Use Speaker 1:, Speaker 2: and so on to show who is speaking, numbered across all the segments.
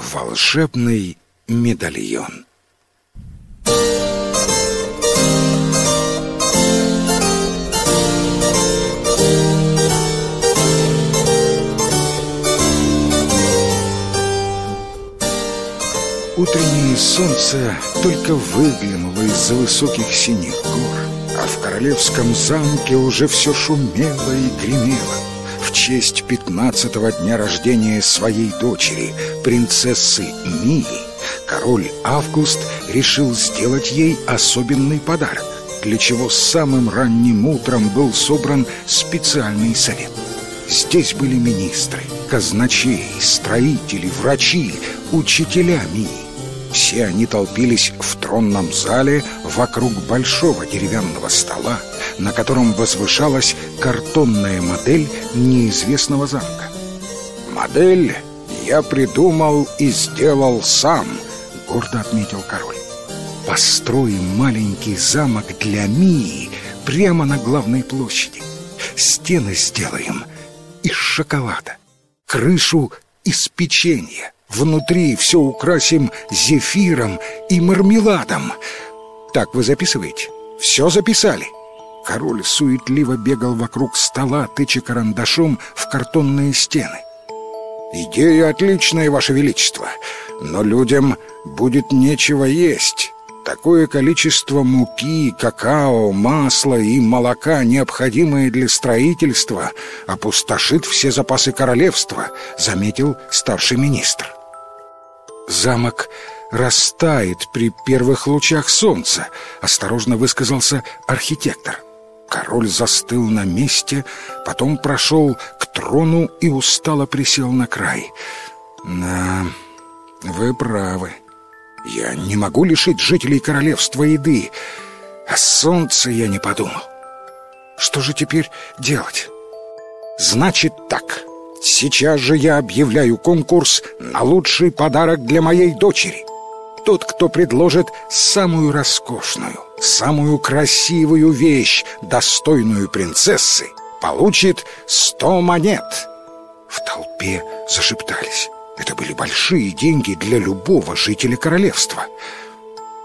Speaker 1: Волшебный медальон Утреннее солнце только выглянуло из-за высоких синих гор, а в королевском замке уже все шумело и гремело. В честь пятнадцатого дня рождения своей дочери, принцессы Мии, король Август решил сделать ей особенный подарок, для чего самым ранним утром был собран специальный совет. Здесь были министры, казначеи, строители, врачи, учителя Мии. Все они толпились в тронном зале вокруг большого деревянного стола, на котором возвышалась картонная модель неизвестного замка. «Модель я придумал и сделал сам», — гордо отметил король. «Построим маленький замок для Мии прямо на главной площади. Стены сделаем из шоколада, крышу из печенья». Внутри все украсим зефиром и мармеладом. Так вы записываете? Все записали?» Король суетливо бегал вокруг стола, тыча карандашом в картонные стены. «Идея отличная, Ваше Величество, но людям будет нечего есть. Такое количество муки, какао, масла и молока, необходимое для строительства, опустошит все запасы королевства», — заметил старший министр замок растает при первых лучах солнца», — осторожно высказался архитектор. Король застыл на месте, потом прошел к трону и устало присел на край. «Да, вы правы. Я не могу лишить жителей королевства еды. О солнце я не подумал. Что же теперь делать?» «Значит так», Сейчас же я объявляю конкурс на лучший подарок для моей дочери. Тот, кто предложит самую роскошную, самую красивую вещь, достойную принцессы, получит сто монет. В толпе зашептались. Это были большие деньги для любого жителя королевства.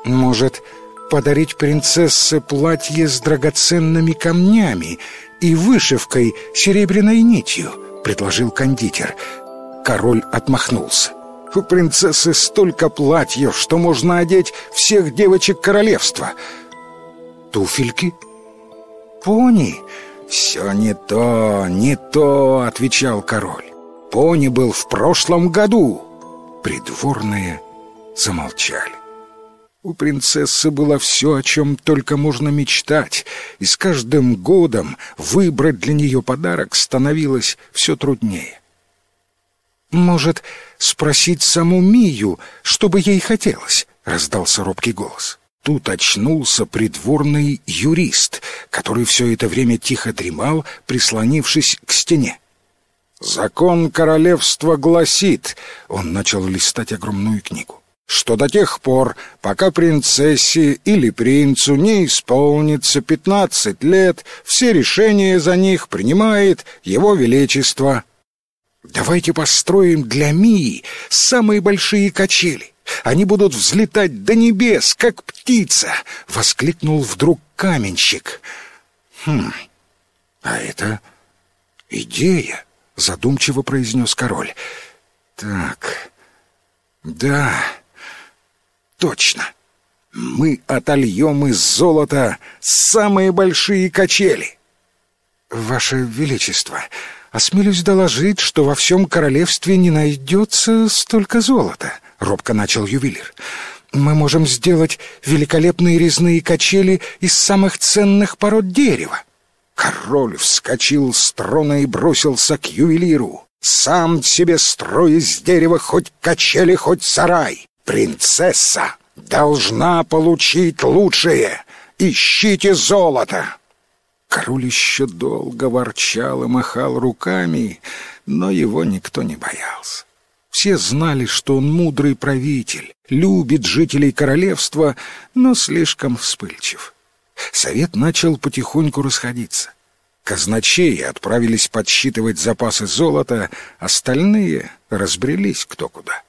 Speaker 1: Может, подарить принцессе платье с драгоценными камнями и вышивкой серебряной нитью — предложил кондитер. Король отмахнулся. У принцессы столько платьев, что можно одеть всех девочек королевства. Туфельки? Пони? Все не то, не то, отвечал король. Пони был в прошлом году. Придворные замолчали. У принцессы было все, о чем только можно мечтать, и с каждым годом выбрать для нее подарок становилось все труднее. «Может, спросить саму Мию, что бы ей хотелось?» — раздался робкий голос. Тут очнулся придворный юрист, который все это время тихо дремал, прислонившись к стене. «Закон королевства гласит...» — он начал листать огромную книгу что до тех пор, пока принцессе или принцу не исполнится пятнадцать лет, все решения за них принимает его величество. Давайте построим для Мии самые большие качели. Они будут взлетать до небес, как птица, — воскликнул вдруг каменщик. Хм, а это идея, — задумчиво произнес король. Так, да... Точно. Мы отольем из золота самые большие качели. Ваше Величество, осмелюсь доложить, что во всем королевстве не найдется столько золота, робко начал ювелир. Мы можем сделать великолепные резные качели из самых ценных пород дерева. Король вскочил с трона и бросился к ювелиру. «Сам себе строй из дерева хоть качели, хоть сарай. Принцесса должна получить лучшее. Ищите золото. Король еще долго ворчал и махал руками, но его никто не боялся. Все знали, что он мудрый правитель, любит жителей королевства, но слишком вспыльчив. Совет начал потихоньку расходиться. Казначеи отправились подсчитывать запасы золота, остальные разбрелись кто куда.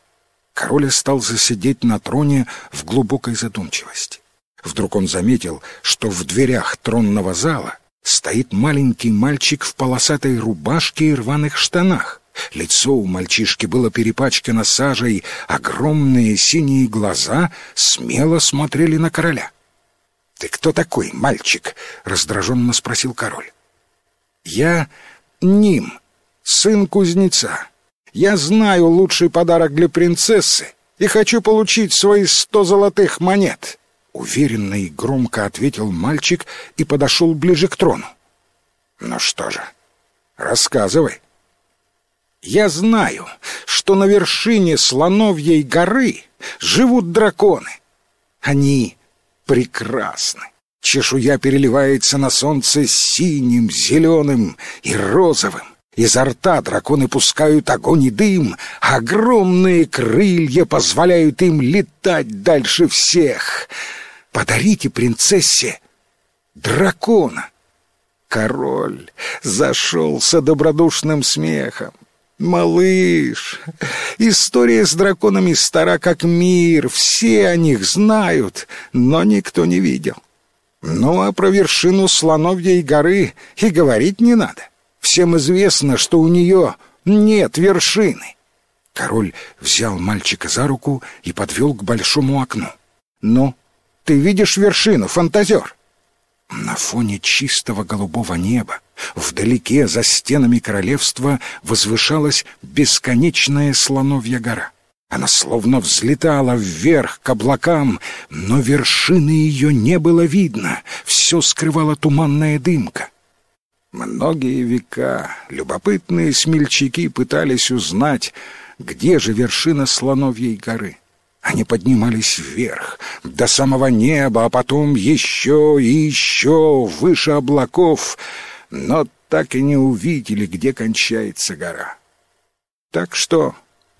Speaker 1: Король остался сидеть на троне в глубокой задумчивости. Вдруг он заметил, что в дверях тронного зала стоит маленький мальчик в полосатой рубашке и рваных штанах. Лицо у мальчишки было перепачкано сажей, огромные синие глаза смело смотрели на короля. «Ты кто такой, мальчик?» — раздраженно спросил король. «Я Ним, сын кузнеца. Я знаю лучший подарок для принцессы и хочу получить свои сто золотых монет». Уверенно и громко ответил мальчик и подошел ближе к трону. «Ну что же, рассказывай». «Я знаю, что на вершине Слоновьей горы живут драконы. Они прекрасны. Чешуя переливается на солнце синим, зеленым и розовым. Изо рта драконы пускают огонь и дым, огромные крылья позволяют им летать дальше всех. Подарите принцессе дракона. Король зашелся добродушным смехом. «Малыш, история с драконами стара как мир, все о них знают, но никто не видел. Ну а про вершину Слоновьей горы и говорить не надо. Всем известно, что у нее нет вершины». Король взял мальчика за руку и подвел к большому окну. «Ну, ты видишь вершину, фантазер?» На фоне чистого голубого неба, вдалеке за стенами королевства, возвышалась бесконечная слоновья гора. Она словно взлетала вверх к облакам, но вершины ее не было видно, все скрывала туманная дымка. Многие века любопытные смельчаки пытались узнать, где же вершина Слоновьей горы. Они поднимались вверх, до самого неба, а потом еще и еще выше облаков, но так и не увидели, где кончается гора. Так что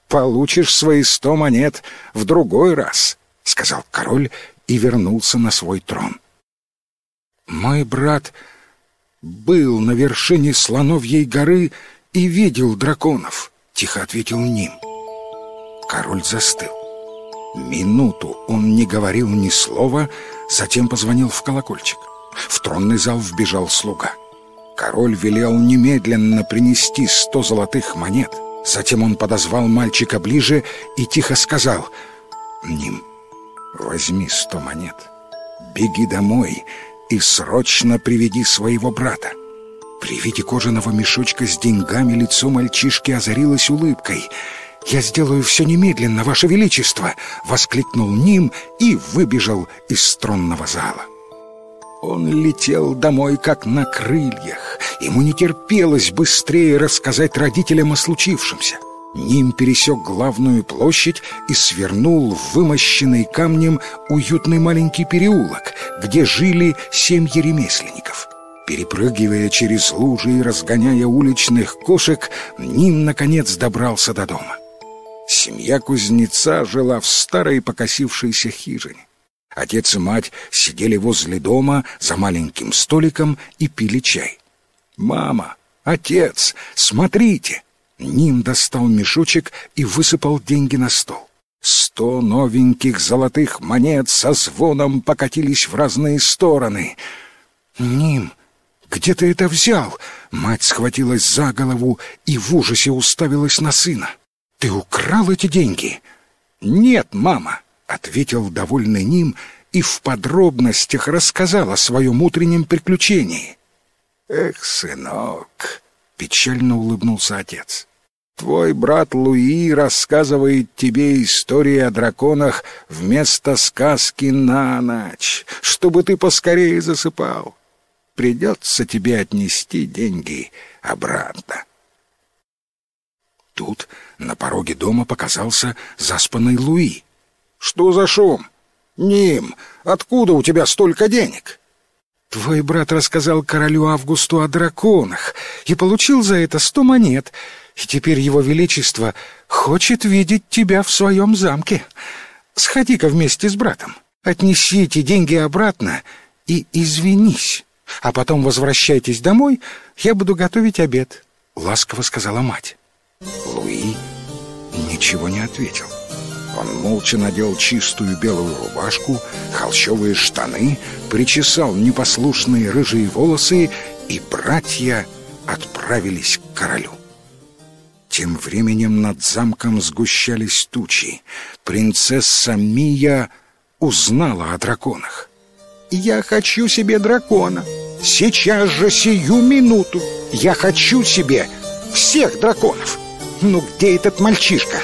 Speaker 1: получишь свои сто монет в другой раз, — сказал король и вернулся на свой трон. Мой брат был на вершине Слоновьей горы и видел драконов, — тихо ответил Ним. Король застыл. Минуту он не говорил ни слова, затем позвонил в колокольчик. В тронный зал вбежал слуга. Король велел немедленно принести сто золотых монет. Затем он подозвал мальчика ближе и тихо сказал «Ним, возьми сто монет, беги домой и срочно приведи своего брата». При виде кожаного мешочка с деньгами лицо мальчишки озарилось улыбкой — «Я сделаю все немедленно, Ваше Величество!» — воскликнул Ним и выбежал из тронного зала. Он летел домой, как на крыльях. Ему не терпелось быстрее рассказать родителям о случившемся. Ним пересек главную площадь и свернул в вымощенный камнем уютный маленький переулок, где жили семьи ремесленников. Перепрыгивая через лужи и разгоняя уличных кошек, Ним, наконец, добрался до дома. Семья кузнеца жила в старой покосившейся хижине. Отец и мать сидели возле дома за маленьким столиком и пили чай. «Мама! Отец! Смотрите!» Ним достал мешочек и высыпал деньги на стол. Сто новеньких золотых монет со звоном покатились в разные стороны. «Ним, где ты это взял?» Мать схватилась за голову и в ужасе уставилась на сына. «Ты украл эти деньги?» «Нет, мама», — ответил довольный ним и в подробностях рассказал о своем утреннем приключении. «Эх, сынок», — печально улыбнулся отец, — «твой брат Луи рассказывает тебе истории о драконах вместо сказки на ночь, чтобы ты поскорее засыпал. Придется тебе отнести деньги обратно». Тут на пороге дома показался заспанный Луи. «Что за шум? Ним, откуда у тебя столько денег?» «Твой брат рассказал королю Августу о драконах и получил за это сто монет, и теперь его величество хочет видеть тебя в своем замке. Сходи-ка вместе с братом, отнеси эти деньги обратно и извинись, а потом возвращайтесь домой, я буду готовить обед», — ласково сказала мать. Луи ничего не ответил. Он молча надел чистую белую рубашку, холщовые штаны, причесал непослушные рыжие волосы, и братья отправились к королю. Тем временем над замком сгущались тучи. Принцесса Мия узнала о драконах. «Я хочу себе дракона. Сейчас же, сию минуту. Я хочу себе всех драконов. Ну где этот мальчишка?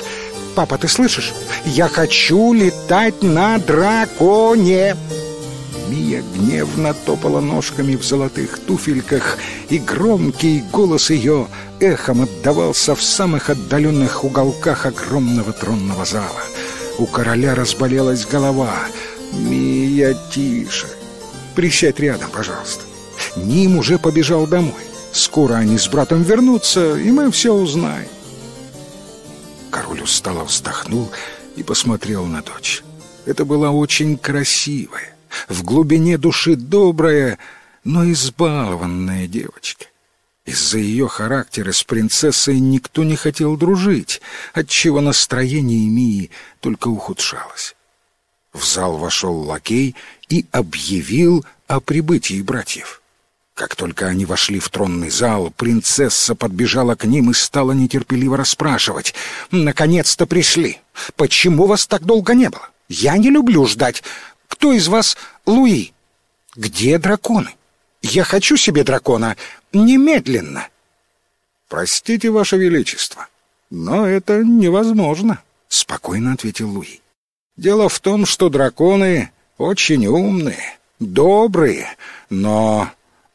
Speaker 1: Папа, ты слышишь? Я хочу летать на драконе!» Мия гневно топала ножками в золотых туфельках, и громкий голос ее эхом отдавался в самых отдаленных уголках огромного тронного зала. У короля разболелась голова. «Мия, тише! Присядь рядом, пожалуйста!» Ним уже побежал домой. Скоро они с братом вернутся, и мы все узнаем. Король устало вздохнул и посмотрел на дочь. Это была очень красивая, в глубине души добрая, но избалованная девочка. Из-за ее характера с принцессой никто не хотел дружить, отчего настроение Мии только ухудшалось. В зал вошел лакей и объявил о прибытии братьев. Как только они вошли в тронный зал, принцесса подбежала к ним и стала нетерпеливо расспрашивать. «Наконец-то пришли! Почему вас так долго не было? Я не люблю ждать. Кто из вас Луи? Где драконы? Я хочу себе дракона немедленно!» «Простите, Ваше Величество, но это невозможно», — спокойно ответил Луи. «Дело в том, что драконы очень умные, добрые, но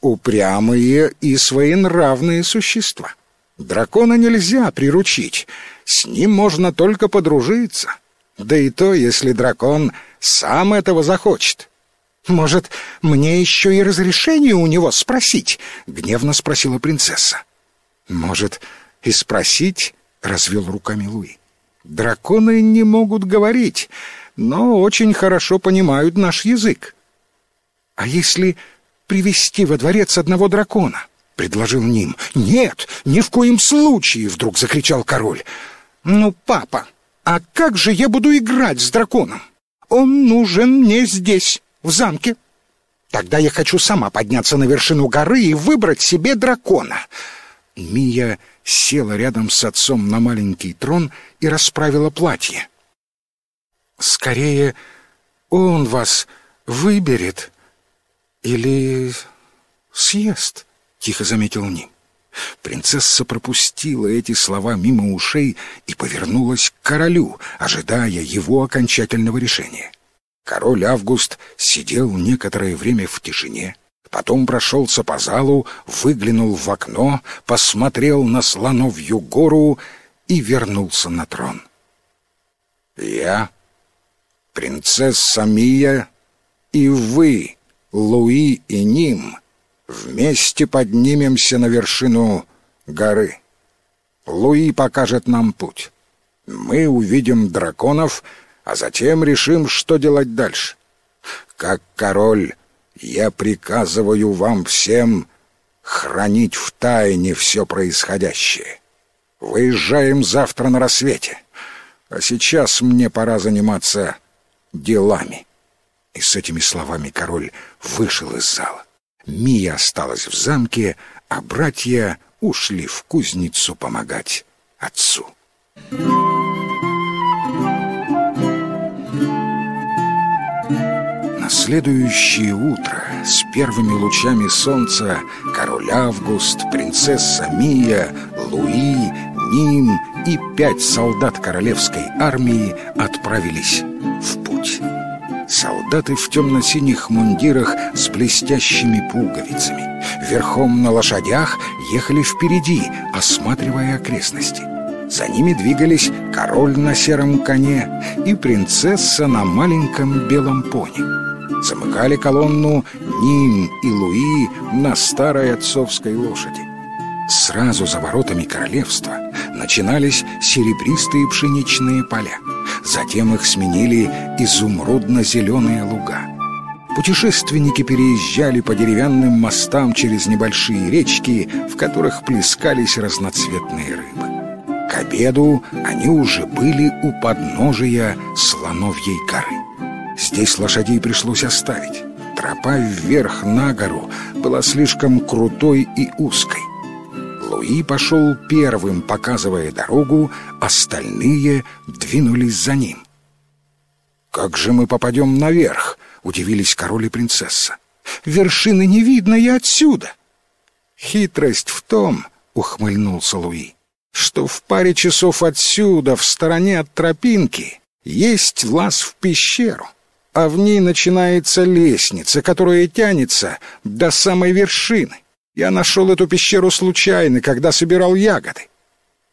Speaker 1: упрямые и своенравные существа. Дракона нельзя приручить, с ним можно только подружиться. Да и то, если дракон сам этого захочет. «Может, мне еще и разрешение у него спросить?» — гневно спросила принцесса. «Может, и спросить?» — развел руками Луи. «Драконы не могут говорить, но очень хорошо понимают наш язык». «А если привести во дворец одного дракона», — предложил Ним. «Нет, ни в коем случае!» — вдруг закричал король. «Ну, папа, а как же я буду играть с драконом? Он нужен мне здесь, в замке. Тогда я хочу сама подняться на вершину горы и выбрать себе дракона». Мия села рядом с отцом на маленький трон и расправила платье. «Скорее, он вас выберет», «Или съест», — тихо заметил Ним. Принцесса пропустила эти слова мимо ушей и повернулась к королю, ожидая его окончательного решения. Король Август сидел некоторое время в тишине, потом прошелся по залу, выглянул в окно, посмотрел на слоновью гору и вернулся на трон. «Я, принцесса Мия, и вы, Луи и Ним вместе поднимемся на вершину горы. Луи покажет нам путь. Мы увидим драконов, а затем решим, что делать дальше. Как король, я приказываю вам всем хранить в тайне все происходящее. Выезжаем завтра на рассвете, а сейчас мне пора заниматься делами». И с этими словами король вышел из зала. Мия осталась в замке, а братья ушли в кузницу помогать отцу. На следующее утро с первыми лучами солнца король Август, принцесса Мия, Луи, Ним и пять солдат королевской армии отправились в путь. Солдаты в темно-синих мундирах с блестящими пуговицами. Верхом на лошадях ехали впереди, осматривая окрестности. За ними двигались король на сером коне и принцесса на маленьком белом пони. Замыкали колонну Ним и Луи на старой отцовской лошади. Сразу за воротами королевства начинались серебристые пшеничные поля. Затем их сменили изумрудно-зеленые луга. Путешественники переезжали по деревянным мостам через небольшие речки, в которых плескались разноцветные рыбы. К обеду они уже были у подножия Слоновьей горы. Здесь лошадей пришлось оставить. Тропа вверх на гору была слишком крутой и узкой. Луи пошел первым, показывая дорогу, остальные двинулись за ним. «Как же мы попадем наверх?» — удивились король и принцесса. «Вершины не видно и отсюда». «Хитрость в том», — ухмыльнулся Луи, «что в паре часов отсюда, в стороне от тропинки, есть лаз в пещеру, а в ней начинается лестница, которая тянется до самой вершины. Я нашел эту пещеру случайно, когда собирал ягоды.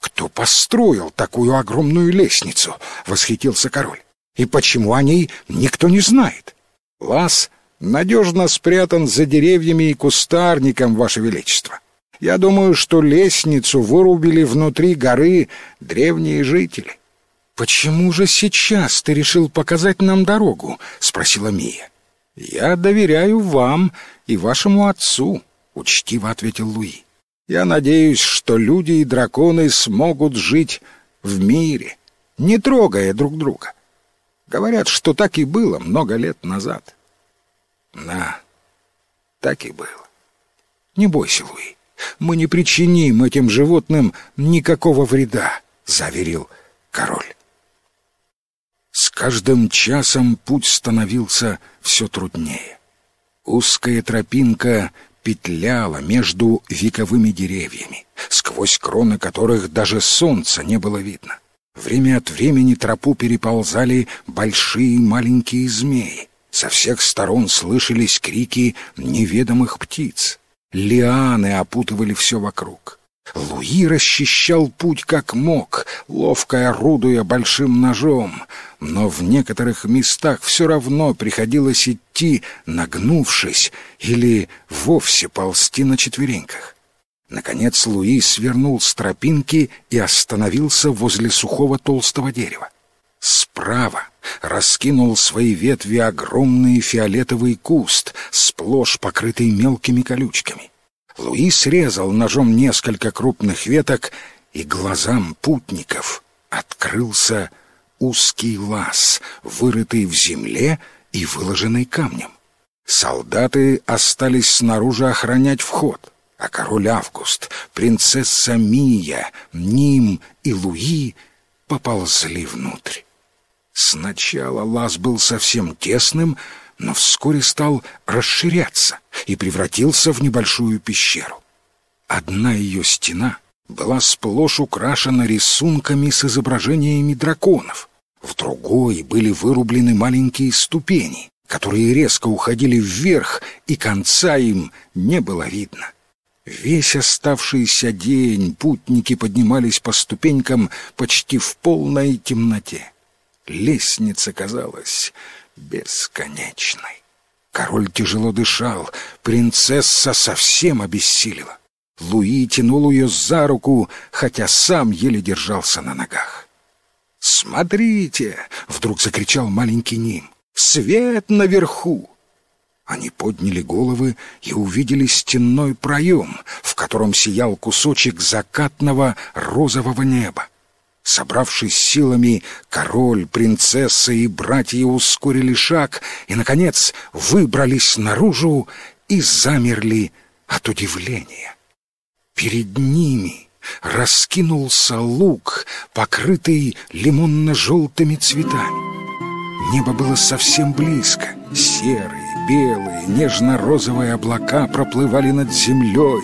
Speaker 1: «Кто построил такую огромную лестницу?» — восхитился король. «И почему о ней никто не знает?» «Лаз надежно спрятан за деревьями и кустарником, Ваше Величество. Я думаю, что лестницу вырубили внутри горы древние жители». «Почему же сейчас ты решил показать нам дорогу?» — спросила Мия. «Я доверяю вам и вашему отцу», — учтиво ответил Луи. «Я надеюсь, что люди и драконы смогут жить в мире, не трогая друг друга. Говорят, что так и было много лет назад». «Да, так и было. Не бойся, Луи, мы не причиним этим животным никакого вреда», — заверил король. С каждым часом путь становился все труднее. Узкая тропинка петляла между вековыми деревьями, сквозь кроны которых даже солнца не было видно. Время от времени тропу переползали большие и маленькие змеи. Со всех сторон слышались крики неведомых птиц. Лианы опутывали все вокруг. Луи расчищал путь как мог, ловко орудуя большим ножом, но в некоторых местах все равно приходилось идти, нагнувшись, или вовсе ползти на четвереньках. Наконец Луи свернул с тропинки и остановился возле сухого толстого дерева. Справа раскинул свои ветви огромный фиолетовый куст, сплошь покрытый мелкими колючками. Луи срезал ножом несколько крупных веток, и глазам путников открылся узкий лаз, вырытый в земле и выложенный камнем. Солдаты остались снаружи охранять вход, а король Август, принцесса Мия, Ним и Луи поползли внутрь. Сначала лаз был совсем тесным, но вскоре стал расширяться и превратился в небольшую пещеру. Одна ее стена была сплошь украшена рисунками с изображениями драконов. В другой были вырублены маленькие ступени, которые резко уходили вверх, и конца им не было видно. Весь оставшийся день путники поднимались по ступенькам почти в полной темноте. Лестница казалась бесконечной. Король тяжело дышал, принцесса совсем обессилила. Луи тянул ее за руку, хотя сам еле держался на ногах. «Смотрите!» — вдруг закричал маленький Ним. «Свет наверху!» Они подняли головы и увидели стенной проем, в котором сиял кусочек закатного розового неба. Собравшись силами, король, принцесса и братья ускорили шаг и, наконец, выбрались наружу и замерли от удивления. Перед ними раскинулся луг, покрытый лимонно-желтыми цветами. Небо было совсем близко, серые, белые, нежно-розовые облака проплывали над землей,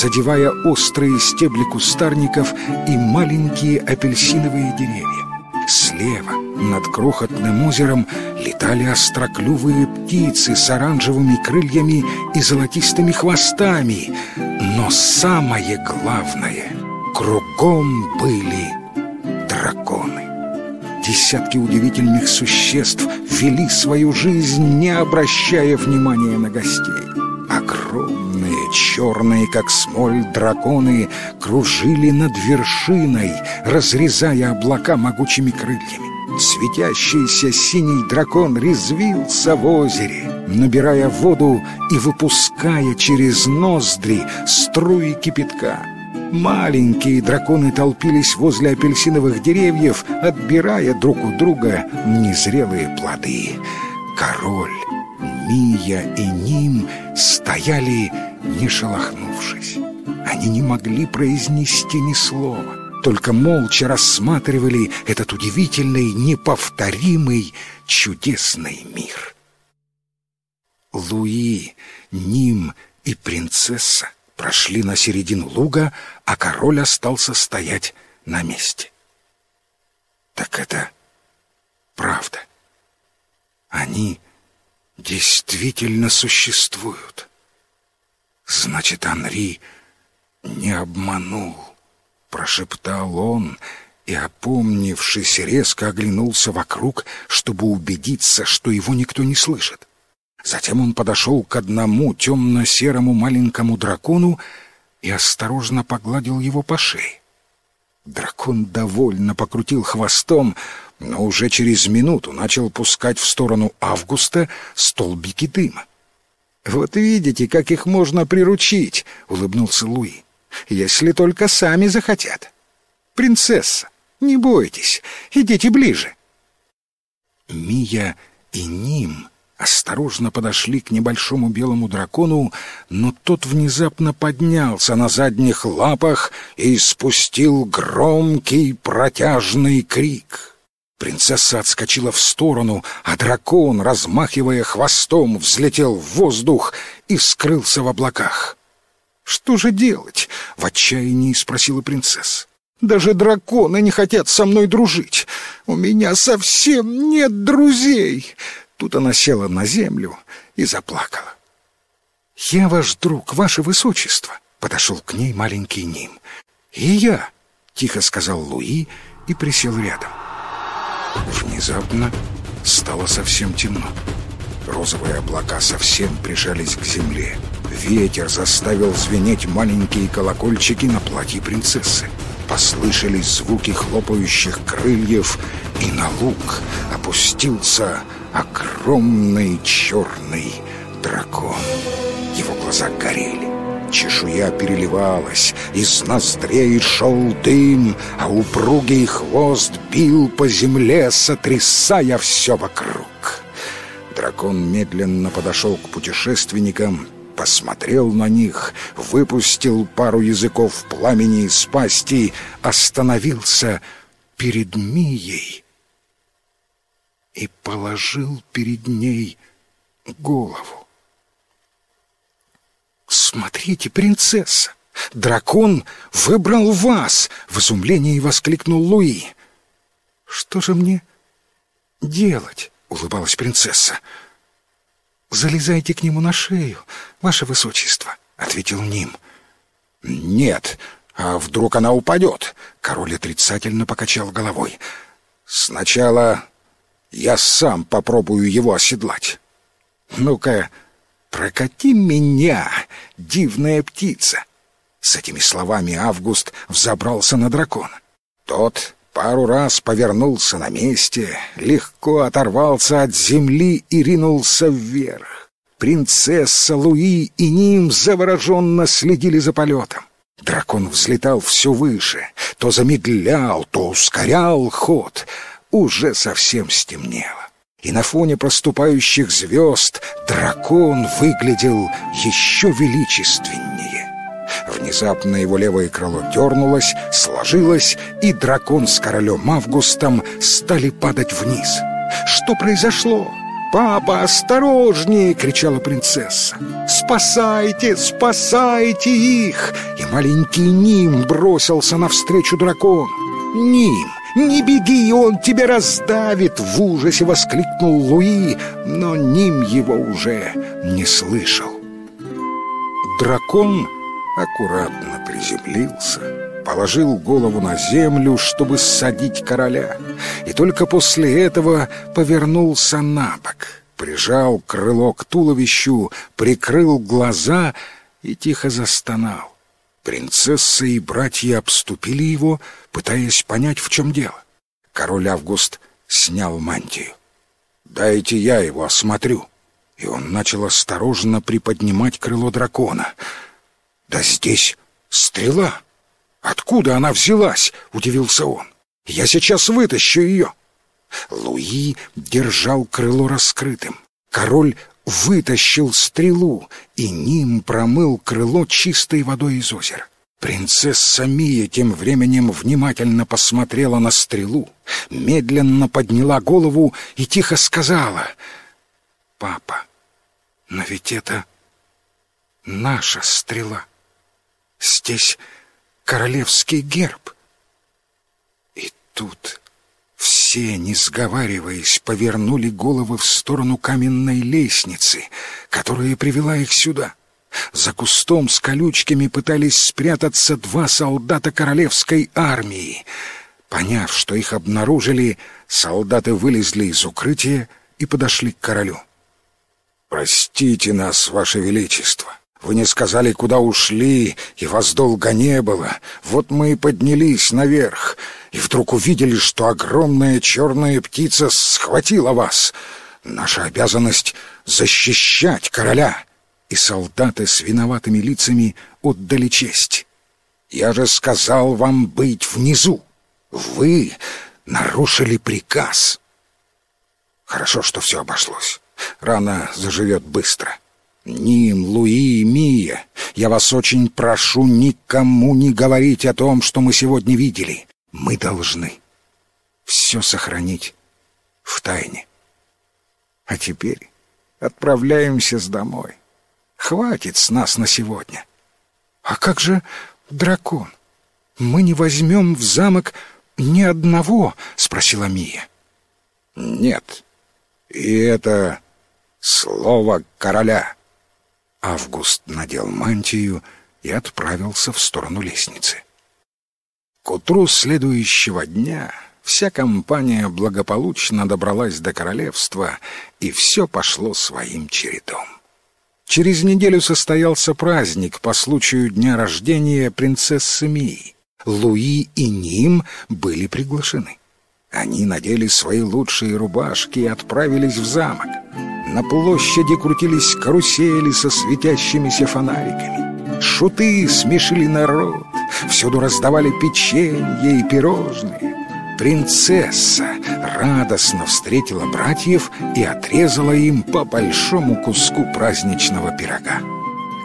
Speaker 1: задевая острые стебли кустарников и маленькие апельсиновые деревья. Слева, над крохотным озером, летали остроклювые птицы с оранжевыми крыльями и золотистыми хвостами. Но самое главное — кругом были драконы. Десятки удивительных существ вели свою жизнь, не обращая внимания на гостей. Огромные, черные, как смоль, драконы кружили над вершиной, разрезая облака могучими крыльями. Светящийся синий дракон резвился в озере, набирая воду и выпуская через ноздри струи кипятка. Маленькие драконы толпились возле апельсиновых деревьев, отбирая друг у друга незрелые плоды. Король, Мия и Ним стояли, не шелохнувшись. Они не могли произнести ни слова, только молча рассматривали этот удивительный, неповторимый, чудесный мир. Луи, Ним и принцесса прошли на середину луга, а король остался стоять на месте. Так это правда. Они действительно существуют. Значит, Анри не обманул, прошептал он и, опомнившись, резко оглянулся вокруг, чтобы убедиться, что его никто не слышит. Затем он подошел к одному темно-серому маленькому дракону и осторожно погладил его по шее. Дракон довольно покрутил хвостом, но уже через минуту начал пускать в сторону Августа столбики дыма. «Вот видите, как их можно приручить», — улыбнулся Луи, — «если только сами захотят. Принцесса, не бойтесь, идите ближе». Мия и Ним осторожно подошли к небольшому белому дракону, но тот внезапно поднялся на задних лапах и спустил громкий протяжный крик. Принцесса отскочила в сторону, а дракон, размахивая хвостом, взлетел в воздух и скрылся в облаках. «Что же делать?» — в отчаянии спросила принцесса. «Даже драконы не хотят со мной дружить. У меня совсем нет друзей. Тут она села на землю и заплакала. «Я ваш друг, ваше высочество», — подошел к ней маленький Ним. «И я», — тихо сказал Луи и присел рядом. Внезапно стало совсем темно. Розовые облака совсем прижались к земле. Ветер заставил звенеть маленькие колокольчики на платье принцессы. Послышались звуки хлопающих крыльев, и на луг опустился огромный черный дракон. Его глаза горели, чешуя переливалась, из ноздрей шел дым, а упругий хвост бил по земле, сотрясая все вокруг. Дракон медленно подошел к путешественникам, посмотрел на них, выпустил пару языков пламени из пасти, остановился перед Мией и положил перед ней голову. «Смотрите, принцесса! Дракон выбрал вас!» — в изумлении воскликнул Луи. «Что же мне делать?» — улыбалась принцесса. «Залезайте к нему на шею, ваше высочество», — ответил Ним. «Нет, а вдруг она упадет?» — король отрицательно покачал головой. «Сначала я сам попробую его оседлать. Ну-ка, прокати меня, дивная птица. С этими словами Август взобрался на дракона. Тот пару раз повернулся на месте, легко оторвался от земли и ринулся вверх. Принцесса Луи и Ним завороженно следили за полетом. Дракон взлетал все выше, то замедлял, то ускорял ход — уже совсем стемнело. И на фоне проступающих звезд дракон выглядел еще величественнее. Внезапно его левое крыло дернулось, сложилось, и дракон с королем Августом стали падать вниз. Что произошло? «Папа, осторожнее!» — кричала принцесса. «Спасайте, спасайте их!» И маленький Ним бросился навстречу дракону. «Ним, «Не беги, он тебя раздавит!» — в ужасе воскликнул Луи, но Ним его уже не слышал. Дракон аккуратно приземлился, положил голову на землю, чтобы ссадить короля, и только после этого повернулся на бок, прижал крыло к туловищу, прикрыл глаза и тихо застонал. Принцесса и братья обступили его, пытаясь понять, в чем дело. Король Август снял мантию. «Дайте я его осмотрю». И он начал осторожно приподнимать крыло дракона. «Да здесь стрела! Откуда она взялась?» — удивился он. «Я сейчас вытащу ее». Луи держал крыло раскрытым. Король вытащил стрелу, и Ним промыл крыло чистой водой из озера. Принцесса Мия тем временем внимательно посмотрела на стрелу, медленно подняла голову и тихо сказала «Папа, но ведь это наша стрела. Здесь королевский герб». И тут все, не сговариваясь, повернули головы в сторону каменной лестницы, которая привела их сюда — за кустом с колючками пытались спрятаться два солдата королевской армии. Поняв, что их обнаружили, солдаты вылезли из укрытия и подошли к королю. «Простите нас, Ваше Величество. Вы не сказали, куда ушли, и вас долго не было. Вот мы и поднялись наверх, и вдруг увидели, что огромная черная птица схватила вас. Наша обязанность — защищать короля» и солдаты с виноватыми лицами отдали честь. «Я же сказал вам быть внизу! Вы нарушили приказ!» Хорошо, что все обошлось. Рана заживет быстро. Ним, Луи, Мия, я вас очень прошу никому не говорить о том, что мы сегодня видели. Мы должны все сохранить в тайне. А теперь отправляемся с домой. Хватит с нас на сегодня. А как же дракон? Мы не возьмем в замок ни одного, спросила Мия. Нет. И это слово короля. Август надел мантию и отправился в сторону лестницы. К утру следующего дня вся компания благополучно добралась до королевства, и все пошло своим чередом. Через неделю состоялся праздник по случаю дня рождения принцессы Мии. Луи и Ним были приглашены. Они надели свои лучшие рубашки и отправились в замок. На площади крутились карусели со светящимися фонариками. Шуты смешили народ, всюду раздавали печенье и пирожные. Принцесса радостно встретила братьев и отрезала им по большому куску праздничного пирога.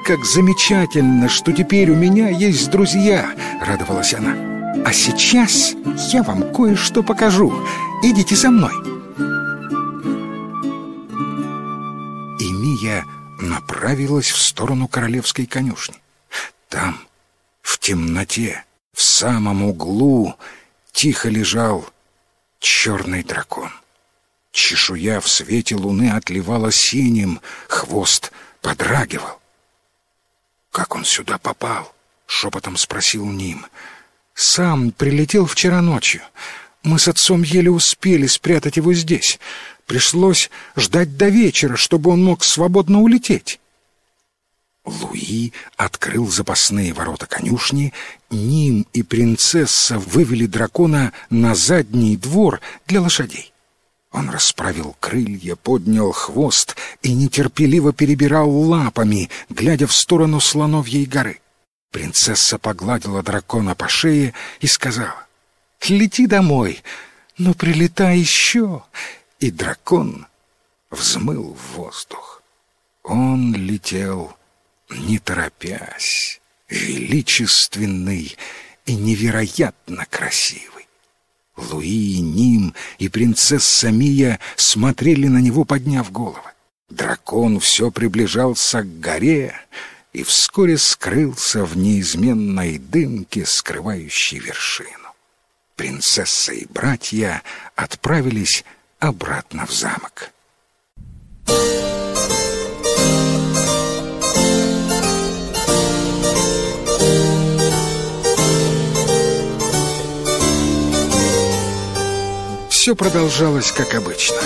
Speaker 1: «Как замечательно, что теперь у меня есть друзья!» — радовалась она. «А сейчас я вам кое-что покажу. Идите со мной!» И Мия направилась в сторону королевской конюшни. Там, в темноте, в самом углу, тихо лежал черный дракон. Чешуя в свете луны отливала синим, хвост подрагивал. «Как он сюда попал?» — шепотом спросил Ним. «Сам прилетел вчера ночью. Мы с отцом еле успели спрятать его здесь. Пришлось ждать до вечера, чтобы он мог свободно улететь». Луи открыл запасные ворота конюшни, Ним и принцесса вывели дракона на задний двор для лошадей. Он расправил крылья, поднял хвост и нетерпеливо перебирал лапами, глядя в сторону слоновьей горы. Принцесса погладила дракона по шее и сказала, «Лети домой, но прилетай еще!» И дракон взмыл в воздух. Он летел не торопясь, величественный и невероятно красивый. Луи, Ним и принцесса Мия смотрели на него, подняв головы. Дракон все приближался к горе и вскоре скрылся в неизменной дымке, скрывающей вершину. Принцесса и братья отправились обратно в замок. Все продолжалось как обычно.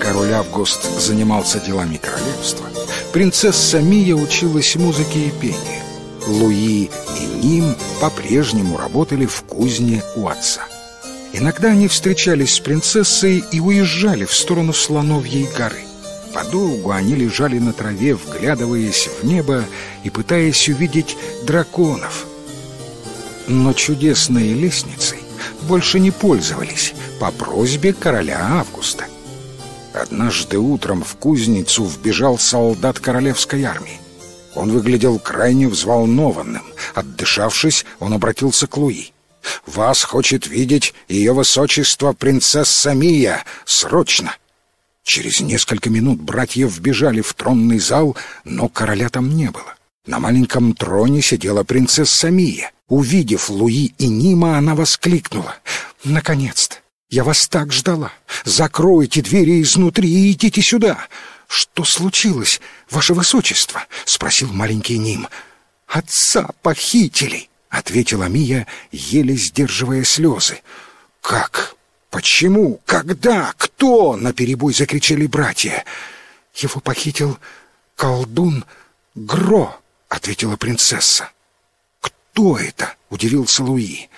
Speaker 1: Король Август занимался делами королевства. Принцесса Мия училась музыке и пению. Луи и Ним по-прежнему работали в кузне у отца. Иногда они встречались с принцессой и уезжали в сторону Слоновьей горы. Подолгу они лежали на траве, вглядываясь в небо и пытаясь увидеть драконов. Но чудесной лестницей больше не пользовались по просьбе короля Августа. Однажды утром в кузницу вбежал солдат королевской армии. Он выглядел крайне взволнованным. Отдышавшись, он обратился к Луи. «Вас хочет видеть ее высочество принцесса Мия! Срочно!» Через несколько минут братья вбежали в тронный зал, но короля там не было. На маленьком троне сидела принцесса Мия. Увидев Луи и Нима, она воскликнула. «Наконец-то! Я вас так ждала! Закройте двери изнутри и идите сюда! «Что случилось, ваше высочество?» — спросил маленький Ним. «Отца похитили!» — ответила Мия, еле сдерживая слезы. «Как? Почему? Когда? Кто?» — наперебой закричали братья. «Его похитил колдун Гро», — ответила принцесса. «Кто это?» — удивился Луи.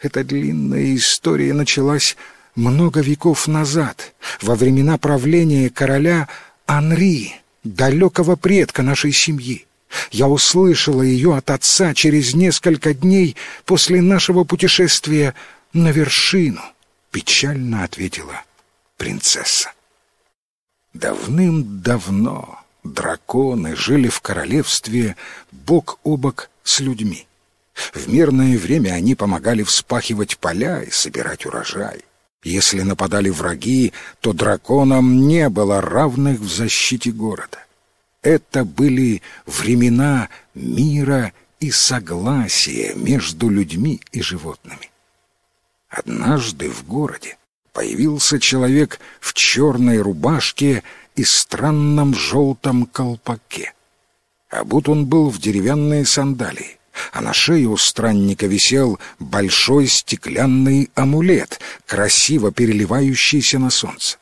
Speaker 1: Эта длинная история началась много веков назад, во времена правления короля Анри, далекого предка нашей семьи. Я услышала ее от отца через несколько дней после нашего путешествия на вершину, печально ответила принцесса. Давным-давно драконы жили в королевстве бок о бок с людьми. В мирное время они помогали вспахивать поля и собирать урожай. Если нападали враги, то драконам не было равных в защите города. Это были времена мира и согласия между людьми и животными. Однажды в городе появился человек в черной рубашке и странном желтом колпаке. А будто он был в деревянные сандалии а на шее у странника висел большой стеклянный амулет, красиво переливающийся на солнце.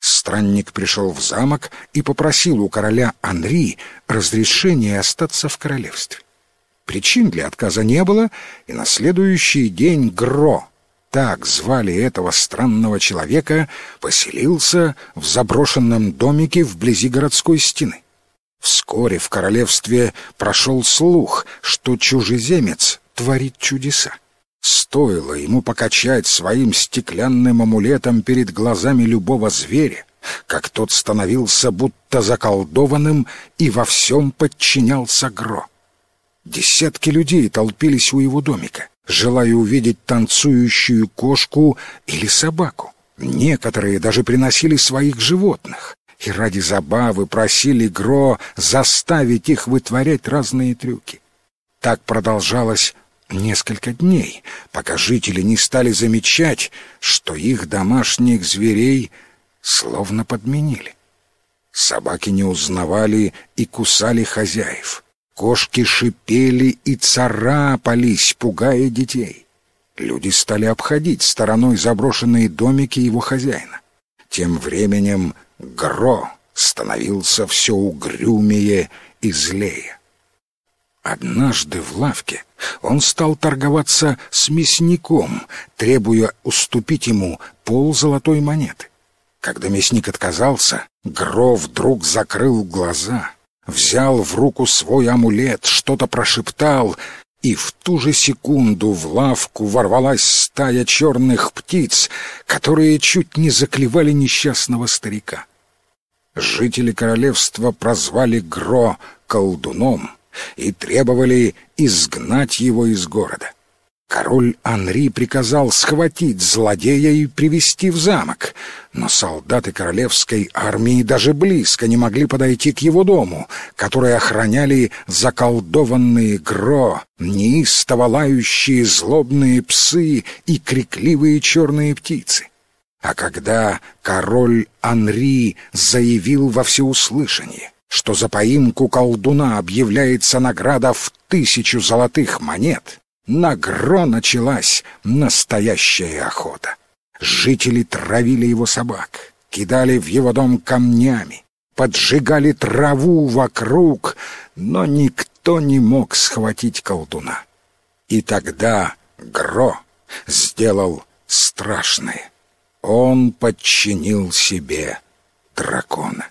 Speaker 1: Странник пришел в замок и попросил у короля Анри разрешения остаться в королевстве. Причин для отказа не было, и на следующий день Гро, так звали этого странного человека, поселился в заброшенном домике вблизи городской стены. Вскоре в королевстве прошел слух, что чужеземец творит чудеса. Стоило ему покачать своим стеклянным амулетом перед глазами любого зверя, как тот становился будто заколдованным и во всем подчинялся Гро. Десятки людей толпились у его домика, желая увидеть танцующую кошку или собаку. Некоторые даже приносили своих животных и ради забавы просили Гро заставить их вытворять разные трюки. Так продолжалось несколько дней, пока жители не стали замечать, что их домашних зверей словно подменили. Собаки не узнавали и кусали хозяев. Кошки шипели и царапались, пугая детей. Люди стали обходить стороной заброшенные домики его хозяина. Тем временем Гро становился все угрюмее и злее. Однажды в лавке он стал торговаться с мясником, требуя уступить ему пол золотой монеты. Когда мясник отказался, Гро вдруг закрыл глаза, взял в руку свой амулет, что-то прошептал, и в ту же секунду в лавку ворвалась стая черных птиц, которые чуть не заклевали несчастного старика. Жители королевства прозвали Гро колдуном и требовали изгнать его из города. Король Анри приказал схватить злодея и привести в замок, но солдаты королевской армии даже близко не могли подойти к его дому, который охраняли заколдованные гро, неистово лающие злобные псы и крикливые черные птицы. А когда король Анри заявил во всеуслышание, что за поимку колдуна объявляется награда в тысячу золотых монет, на Гро началась настоящая охота. Жители травили его собак, кидали в его дом камнями, поджигали траву вокруг, но никто не мог схватить колдуна. И тогда Гро сделал страшное. Он подчинил себе дракона.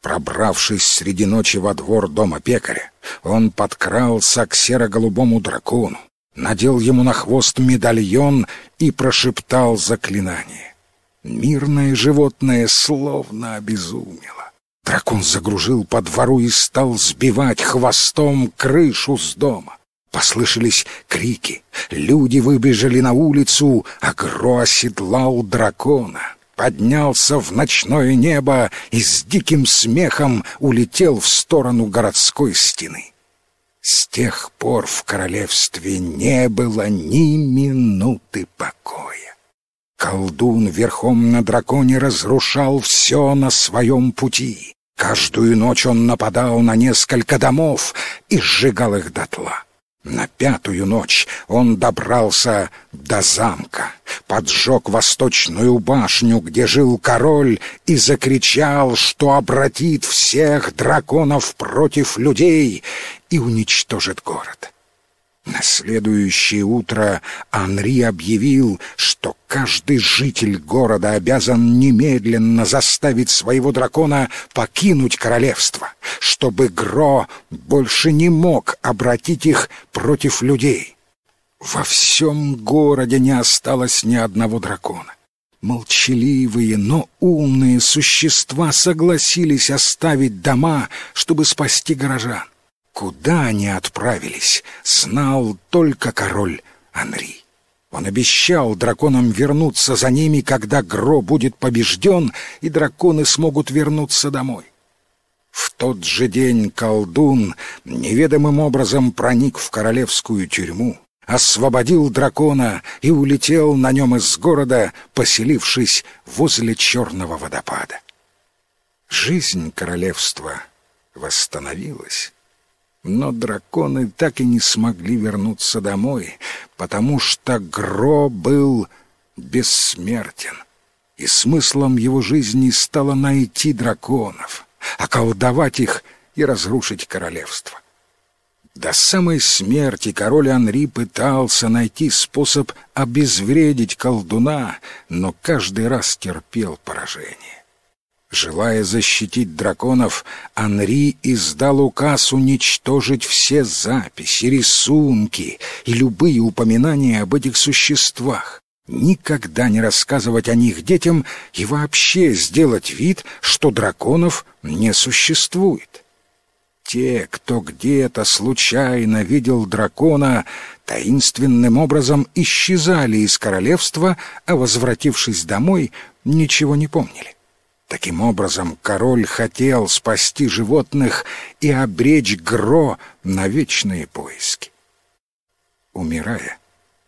Speaker 1: Пробравшись среди ночи во двор дома пекаря, он подкрался к серо-голубому дракону, надел ему на хвост медальон и прошептал заклинание. Мирное животное словно обезумело. Дракон загружил по двору и стал сбивать хвостом крышу с дома. Послышались крики. Люди выбежали на улицу, а Гро оседлал дракона. Поднялся в ночное небо и с диким смехом улетел в сторону городской стены. С тех пор в королевстве не было ни минуты покоя. Колдун верхом на драконе разрушал все на своем пути. Каждую ночь он нападал на несколько домов и сжигал их дотла. На пятую ночь он добрался до замка, поджег восточную башню, где жил король, и закричал, что обратит всех драконов против людей и уничтожит город. На следующее утро Анри объявил, что каждый житель города обязан немедленно заставить своего дракона покинуть королевство, чтобы Гро больше не мог обратить их против людей. Во всем городе не осталось ни одного дракона. Молчаливые, но умные существа согласились оставить дома, чтобы спасти горожан. Куда они отправились, знал только король Анри. Он обещал драконам вернуться за ними, когда Гро будет побежден, и драконы смогут вернуться домой. В тот же день колдун неведомым образом проник в королевскую тюрьму, освободил дракона и улетел на нем из города, поселившись возле черного водопада. Жизнь королевства восстановилась. Но драконы так и не смогли вернуться домой, потому что Гро был бессмертен, и смыслом его жизни стало найти драконов, околдовать их и разрушить королевство. До самой смерти король Анри пытался найти способ обезвредить колдуна, но каждый раз терпел поражение. Желая защитить драконов, Анри издал указ уничтожить все записи, рисунки и любые упоминания об этих существах, никогда не рассказывать о них детям и вообще сделать вид, что драконов не существует. Те, кто где-то случайно видел дракона, таинственным образом исчезали из королевства, а, возвратившись домой, ничего не помнили. Таким образом, король хотел спасти животных и обречь Гро на вечные поиски. Умирая,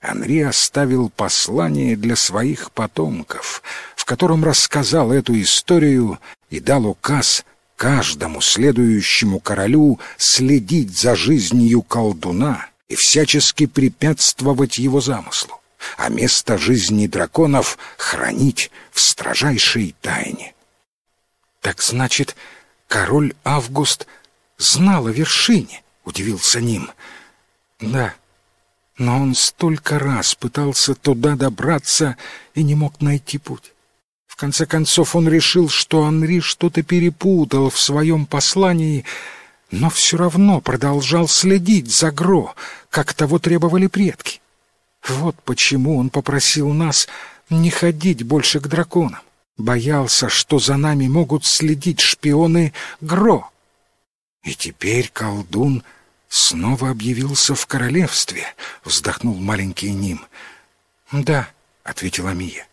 Speaker 1: Анри оставил послание для своих потомков, в котором рассказал эту историю и дал указ каждому следующему королю следить за жизнью колдуна и всячески препятствовать его замыслу, а место жизни драконов хранить в строжайшей тайне. «Так значит, король Август знал о вершине?» — удивился Ним. «Да, но он столько раз пытался туда добраться и не мог найти путь. В конце концов он решил, что Анри что-то перепутал в своем послании, но все равно продолжал следить за Гро, как того требовали предки. Вот почему он попросил нас не ходить больше к драконам. Боялся, что за нами могут следить шпионы Гро. И теперь колдун снова объявился в королевстве, вздохнул маленький Ним. Да, ответила Мия.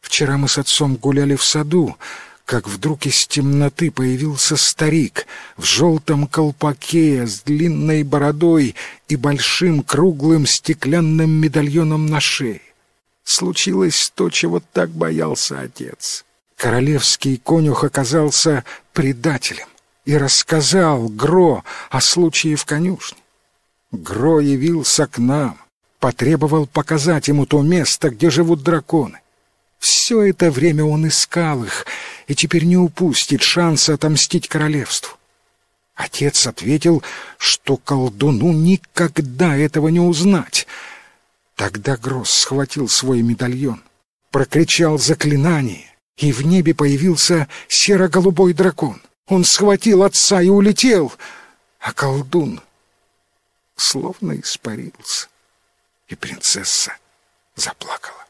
Speaker 1: Вчера мы с отцом гуляли в саду, как вдруг из темноты появился старик в желтом колпаке с длинной бородой и большим круглым стеклянным медальоном на шее случилось то, чего так боялся отец. Королевский конюх оказался предателем и рассказал Гро о случае в конюшне. Гро явился к нам, потребовал показать ему то место, где живут драконы. Все это время он искал их и теперь не упустит шанса отомстить королевству. Отец ответил, что колдуну никогда этого не узнать — Тогда Гросс схватил свой медальон, прокричал заклинание, и в небе появился серо-голубой дракон. Он схватил отца и улетел, а колдун словно испарился. и принцесса заплакала.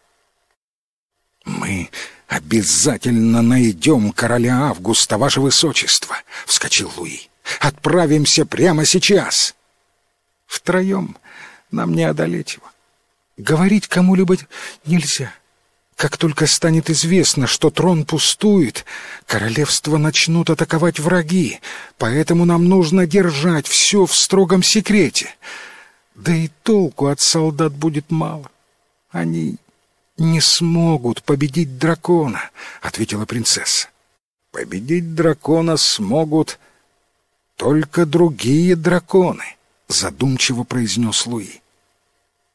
Speaker 1: «Мы обязательно найдем короля Августа, ваше высочество!» — вскочил Луи. «Отправимся прямо сейчас!» «Втроем нам не одолеть его. Говорить кому-либо нельзя. Как только станет известно, что трон пустует, королевство начнут атаковать враги, поэтому нам нужно держать все в строгом секрете. Да и толку от солдат будет мало. Они не смогут победить дракона, — ответила принцесса. Победить дракона смогут только другие драконы, — задумчиво произнес Луи.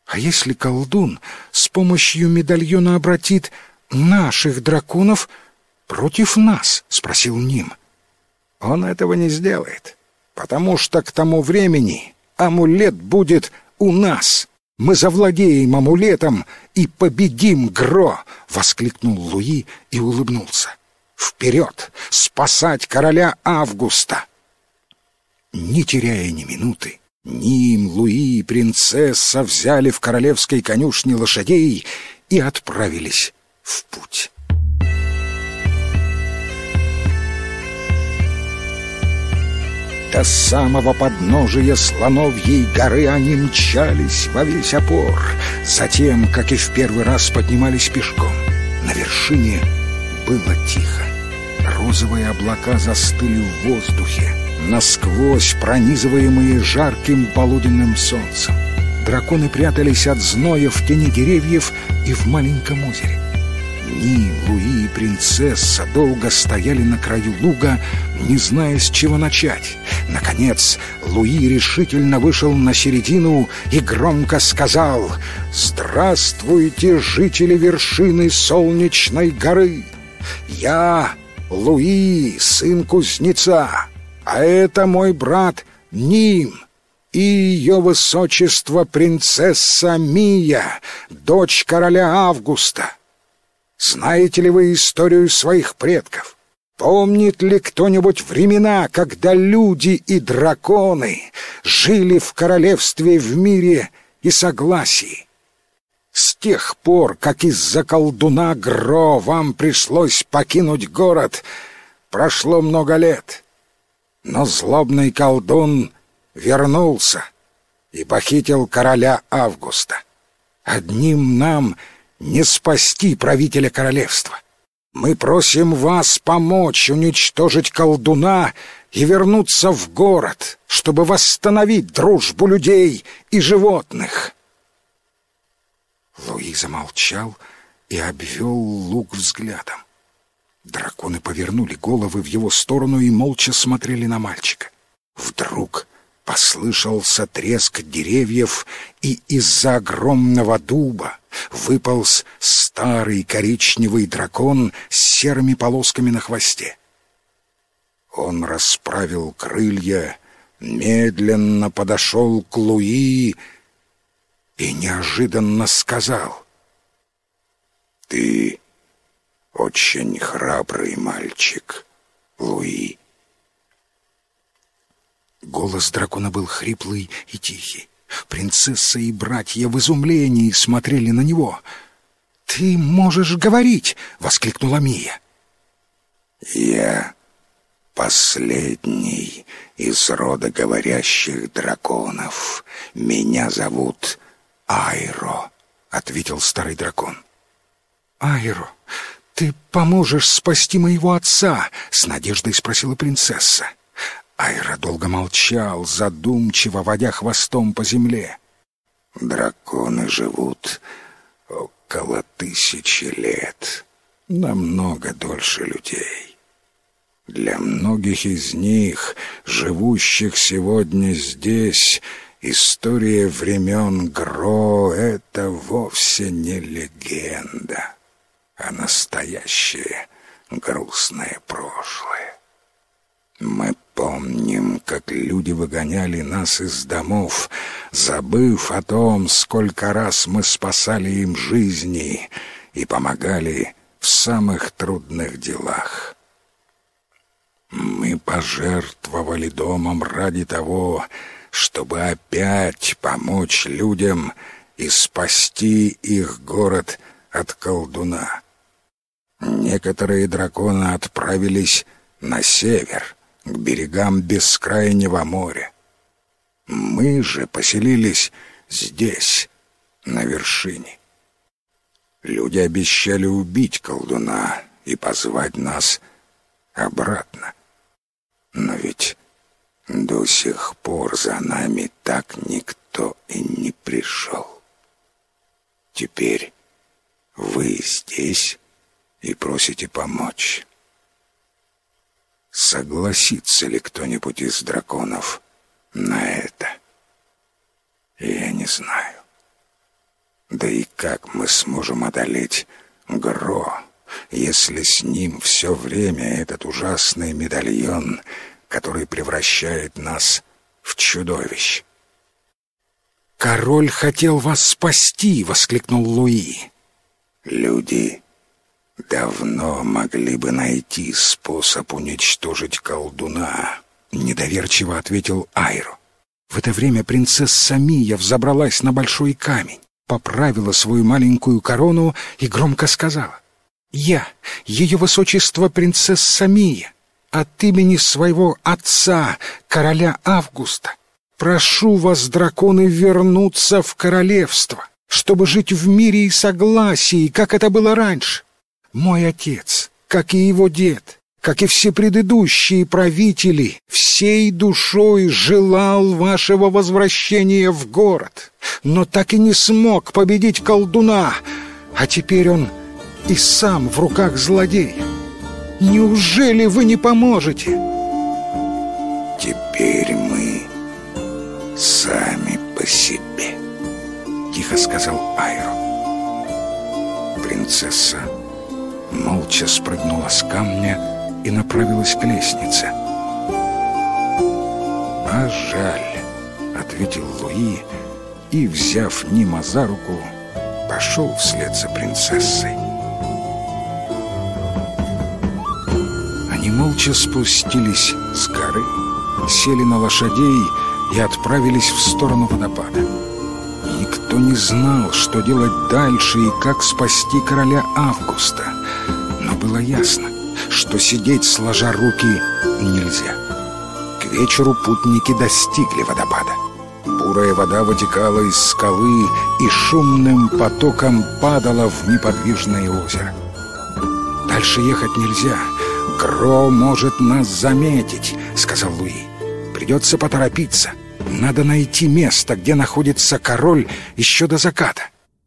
Speaker 1: А если колдун с помощью медальона обратит наших драконов против нас? — спросил Ним. Он этого не сделает, потому что к тому времени амулет будет у нас. Мы завладеем амулетом и победим Гро!» — воскликнул Луи и улыбнулся. «Вперед! Спасать короля Августа!» Не теряя ни минуты, Ним, Луи и принцесса взяли в королевской конюшне лошадей и отправились в путь. До самого подножия слоновьей горы они мчались во весь опор, затем, как и в первый раз, поднимались пешком. На вершине было тихо. Розовые облака застыли в воздухе, насквозь пронизываемые жарким полуденным солнцем. Драконы прятались от зноя в тени деревьев и в маленьком озере. Ни Луи и принцесса долго стояли на краю луга, не зная, с чего начать. Наконец, Луи решительно вышел на середину и громко сказал «Здравствуйте, жители вершины Солнечной горы! Я Луи, сын кузнеца, а это мой брат Ним» и ее высочество принцесса Мия, дочь короля Августа. Знаете ли вы историю своих предков? Помнит ли кто-нибудь времена, когда люди и драконы жили в королевстве в мире и согласии? С тех пор, как из-за колдуна Гро вам пришлось покинуть город, прошло много лет. Но злобный колдун вернулся и похитил короля Августа. Одним нам — не спасти правителя королевства. Мы просим вас помочь уничтожить колдуна и вернуться в город, чтобы восстановить дружбу людей и животных. Луи замолчал и обвел лук взглядом. Драконы повернули головы в его сторону и молча смотрели на мальчика. Вдруг послышался треск деревьев, и из-за огромного дуба выполз старый коричневый дракон с серыми полосками на хвосте. Он расправил крылья, медленно подошел к Луи и неожиданно сказал «Ты очень храбрый мальчик, Луи». Голос дракона был хриплый и тихий. Принцесса и братья в изумлении смотрели на него. «Ты можешь говорить!» — воскликнула Мия. «Я последний из рода говорящих драконов. Меня зовут Айро», — ответил старый дракон. «Айро, ты поможешь спасти моего отца?» — с надеждой спросила принцесса. Айра долго молчал, задумчиво водя хвостом по земле. «Драконы живут около тысячи лет, намного дольше людей. Для многих из них, живущих сегодня здесь, история времен Гро — это вовсе не легенда, а настоящее грустное прошлое. Мы помним, как люди выгоняли нас из домов, забыв о том, сколько раз мы спасали им жизни и помогали в самых трудных делах. Мы пожертвовали домом ради того, чтобы опять помочь людям и спасти их город от колдуна. Некоторые драконы отправились на север, к берегам бескрайнего моря. Мы же поселились здесь, на вершине. Люди обещали убить колдуна и позвать нас обратно. Но ведь до сих пор за нами так никто и не пришел. Теперь вы здесь и просите помочь. Согласится ли кто-нибудь из драконов на это? Я не знаю. Да и как мы сможем одолеть Гро, если с ним все время этот ужасный медальон, который превращает нас в чудовищ?
Speaker 2: «Король хотел вас спасти!» — воскликнул Луи.
Speaker 1: «Люди давно могли бы найти способ уничтожить колдуна», — недоверчиво ответил Айро. В это время принцесса Мия взобралась на большой камень, поправила свою маленькую корону и громко сказала. «Я, ее высочество принцесса Мия, от имени своего отца, короля Августа, прошу вас, драконы, вернуться в королевство, чтобы жить в мире и согласии, как это было раньше. Мой отец, как и его дед, как и все предыдущие правители, всей душой желал вашего возвращения в город, но так и не смог победить колдуна, а теперь он и сам в руках злодея. Неужели вы не поможете? Теперь мы сами по себе, тихо сказал Айро. Принцесса молча спрыгнула с камня и направилась к лестнице. «А жаль», — ответил Луи, и, взяв Нима за руку, пошел вслед за принцессой. Они молча спустились с горы, сели на лошадей и отправились в сторону водопада. Никто не знал, что делать дальше и как спасти короля Августа, но было ясно — что сидеть сложа руки нельзя. К вечеру путники достигли водопада. Бурая вода вытекала из скалы и шумным потоком падала в неподвижное озеро. «Дальше ехать нельзя. Гро может нас заметить», — сказал Луи. «Придется поторопиться. Надо найти место, где находится король еще до заката.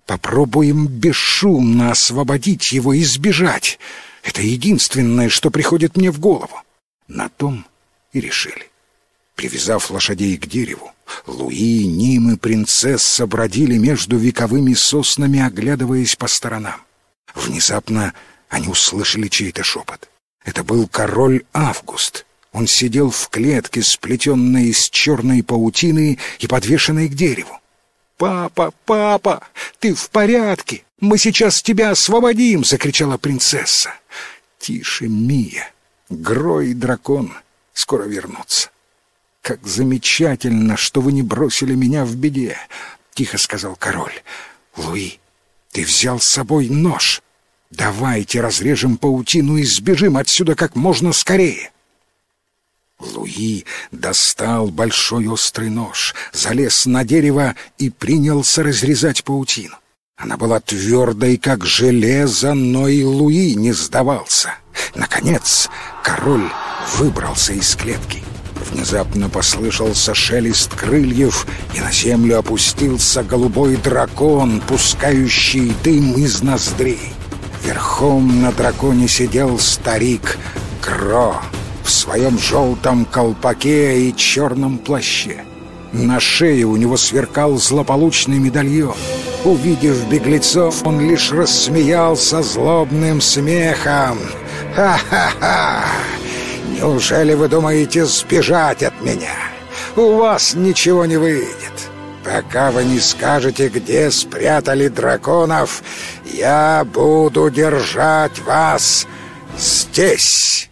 Speaker 1: Попробуем бесшумно освободить его и сбежать». Это единственное, что приходит мне в голову. На том и решили. Привязав лошадей к дереву, Луи, Ним и принцесса бродили между вековыми соснами, оглядываясь по сторонам. Внезапно они услышали чей-то шепот. Это был король Август. Он сидел в клетке, сплетенной из черной паутины и подвешенной к дереву. «Папа, папа, ты в порядке? Мы сейчас тебя освободим!» — закричала принцесса. «Тише, Мия! Гро и дракон скоро вернутся!» «Как замечательно, что вы не бросили меня в беде!» — тихо сказал король. «Луи, ты взял с собой нож. Давайте разрежем паутину и сбежим отсюда как можно скорее!» Луи достал большой острый нож, залез на дерево и принялся разрезать паутину. Она была твердой, как железо, но и Луи не сдавался. Наконец, король выбрался из клетки. Внезапно послышался шелест крыльев, и на землю опустился голубой дракон, пускающий дым из ноздрей. Верхом на драконе сидел старик Кро в своем желтом колпаке и черном плаще. На шее у него сверкал злополучный медальон. Увидев беглецов, он лишь рассмеялся злобным смехом. «Ха-ха-ха! Неужели вы думаете сбежать от меня? У вас ничего не выйдет. Пока вы не скажете, где спрятали драконов, я буду держать вас здесь».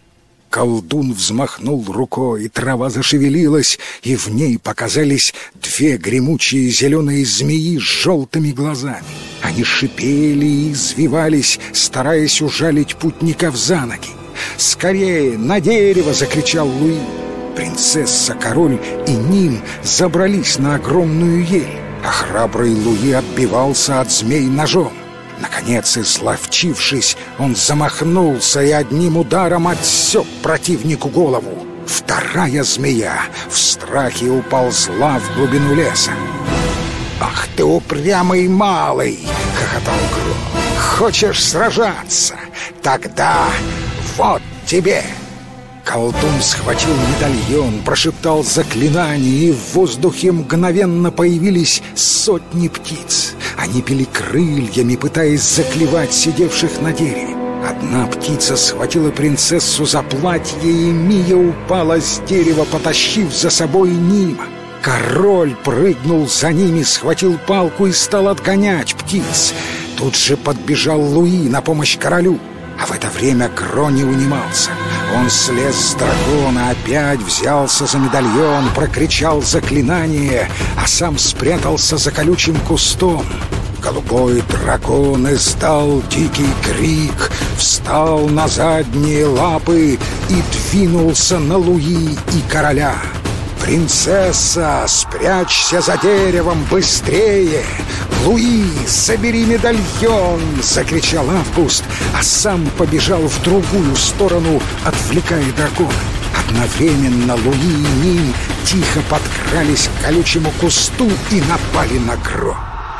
Speaker 1: Колдун взмахнул рукой, трава зашевелилась, и в ней показались две гремучие зеленые змеи с желтыми глазами. Они шипели и извивались, стараясь ужалить путников за ноги. «Скорее, на дерево!» — закричал Луи. Принцесса, король и Ним забрались на огромную ель, а храбрый Луи отбивался от змей ножом. Наконец, изловчившись, он замахнулся и одним ударом отсек противнику голову. Вторая змея в страхе уползла в глубину леса. «Ах ты упрямый малый!» — хохотал Гро. «Хочешь сражаться? Тогда вот тебе!» Колдун схватил медальон, прошептал заклинание, и в воздухе мгновенно появились сотни птиц. Они пили крыльями, пытаясь заклевать сидевших на дереве. Одна птица схватила принцессу за платье, и Мия упала с дерева, потащив за собой Нима. Король прыгнул за ними, схватил палку и стал отгонять птиц. Тут же подбежал Луи на помощь королю. А в это время Гро не унимался. Он слез с дракона, опять взялся за медальон, прокричал заклинание, а сам спрятался за колючим кустом. Голубой дракон издал дикий крик, встал на задние лапы и двинулся на Луи и короля. «Принцесса, спрячься за деревом быстрее! Луи, собери медальон!» — закричал Август, а сам побежал в другую сторону, отвлекая дракона. Одновременно Луи и Ним тихо подкрались к колючему кусту и напали на Гро.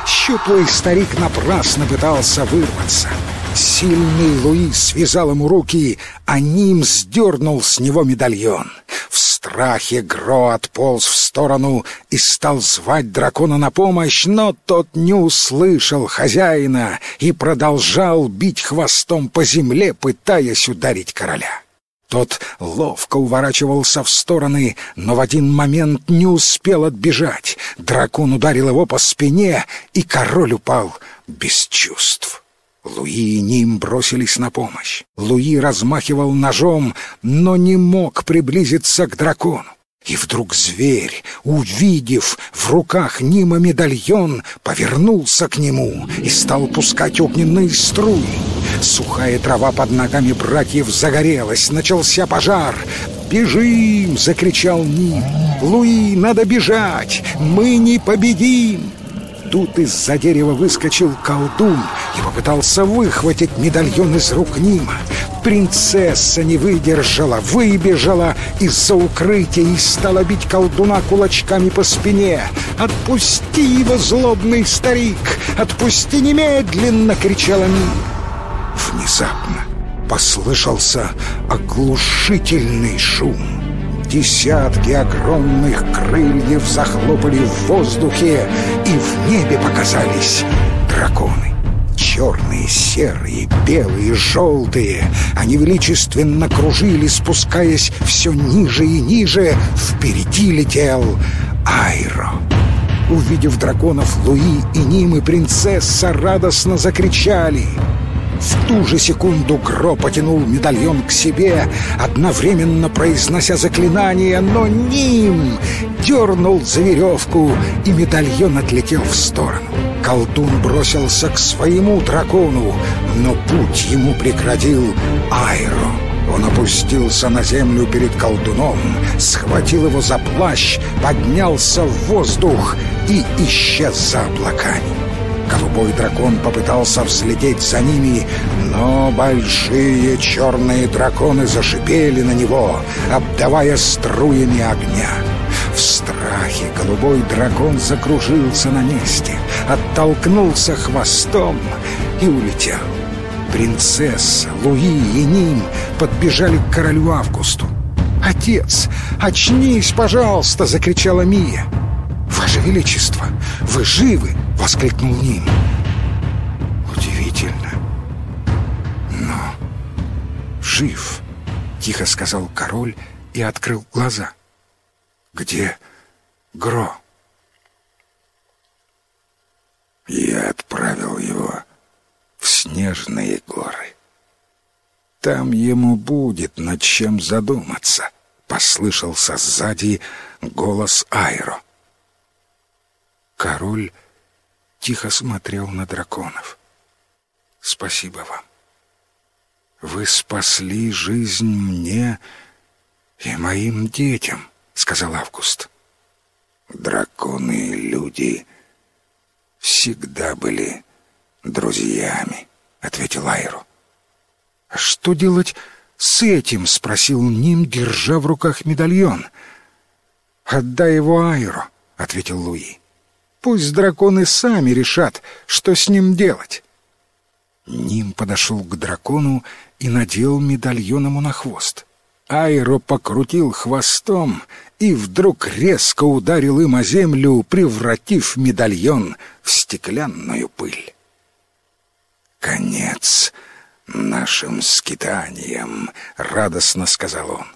Speaker 1: Щуплый старик напрасно пытался вырваться. Сильный Луи связал ему руки, а Ним сдернул с него медальон. В страхе Гро отполз в сторону и стал звать дракона на помощь, но тот не услышал хозяина и продолжал бить хвостом по земле, пытаясь ударить короля. Тот ловко уворачивался в стороны, но в один момент не успел отбежать. Дракон ударил его по спине, и король упал без чувств. Луи и Ним бросились на помощь. Луи размахивал ножом, но не мог приблизиться к дракону. И вдруг зверь, увидев в руках Нима медальон, повернулся к нему и стал пускать огненные струи. Сухая трава под ногами братьев загорелась, начался пожар. «Бежим!» — закричал Ним. «Луи, надо бежать! Мы не победим!» Тут из-за дерева выскочил колдун и попытался выхватить медальон из рук Нима. Принцесса не выдержала, выбежала из-за укрытия и стала бить колдуна кулачками по спине. «Отпусти его, злобный старик! Отпусти немедленно!» — кричала Ним. Внезапно послышался оглушительный шум. Десятки огромных крыльев захлопали в воздухе, и в небе показались драконы. Черные, серые, белые, желтые. Они величественно кружили, спускаясь все ниже и ниже. Впереди летел Айро. Увидев драконов, Луи и Ним принцесса радостно закричали — в ту же секунду Гро потянул медальон к себе, одновременно произнося заклинание, но Ним дернул за веревку, и медальон отлетел в сторону. Колдун бросился к своему дракону, но путь ему преградил Айро. Он опустился на землю перед колдуном, схватил его за плащ, поднялся в воздух и исчез за облаками. Голубой дракон попытался взлететь за ними, но большие черные драконы зашипели на него, обдавая струями огня. В страхе голубой дракон закружился на месте, оттолкнулся хвостом и улетел. Принцесса, Луи и Ним подбежали к королю Августу. «Отец, очнись, пожалуйста!» — закричала Мия. «Ваше Величество, вы живы!» — воскликнул Ним. «Удивительно. Но жив», — тихо сказал король и открыл глаза. «Где Гро?» «Я отправил его в снежные горы. Там ему будет над чем задуматься, послышался сзади голос Айро. Король тихо смотрел на драконов. «Спасибо вам. Вы спасли жизнь мне и моим детям», — сказал Август. «Драконы и люди всегда были друзьями», — ответил Айру. «А что делать с этим?» — спросил Ним, держа в руках медальон. «Отдай его Айру», — ответил Луи. Пусть драконы сами решат, что с ним делать. Ним подошел к дракону и надел медальон ему на хвост. Айро покрутил хвостом и вдруг резко ударил им о землю, превратив медальон в стеклянную пыль. «Конец нашим скитаниям», — радостно сказал он.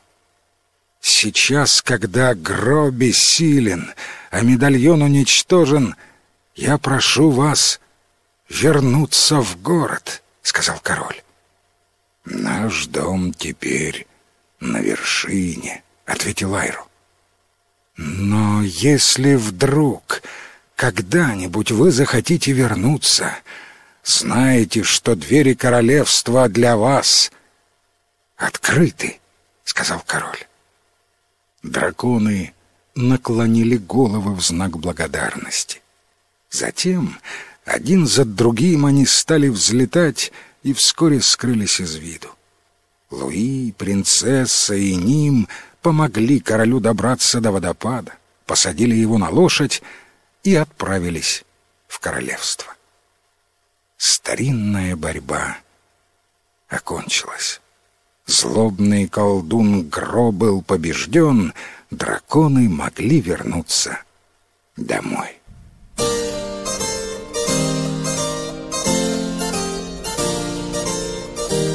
Speaker 1: Сейчас, когда гроби силен, а медальон уничтожен, я прошу вас вернуться в город, — сказал король. Наш дом теперь на вершине, — ответил Айру. Но если вдруг когда-нибудь вы захотите вернуться, знаете, что двери королевства для вас открыты, — сказал король. Драконы наклонили головы в знак благодарности. Затем один за другим они стали взлетать и вскоре скрылись из виду. Луи, принцесса и Ним помогли королю добраться до водопада, посадили его на лошадь и отправились в королевство. Старинная борьба окончилась. Злобный колдун Гро был побежден, драконы могли вернуться домой.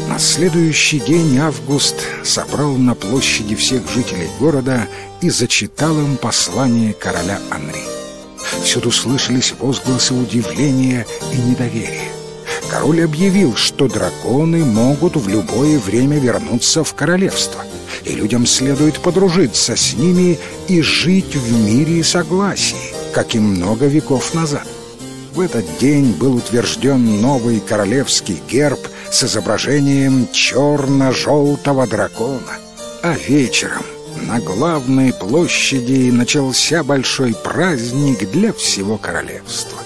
Speaker 1: На следующий день Август собрал на площади всех жителей города и зачитал им послание короля Анри. Всюду слышались возгласы удивления и недоверия король объявил, что драконы могут в любое время вернуться в королевство, и людям следует подружиться с ними и жить в мире и согласии, как и много веков назад. В этот день был утвержден новый королевский герб с изображением черно-желтого дракона, а вечером на главной площади начался большой праздник для всего королевства.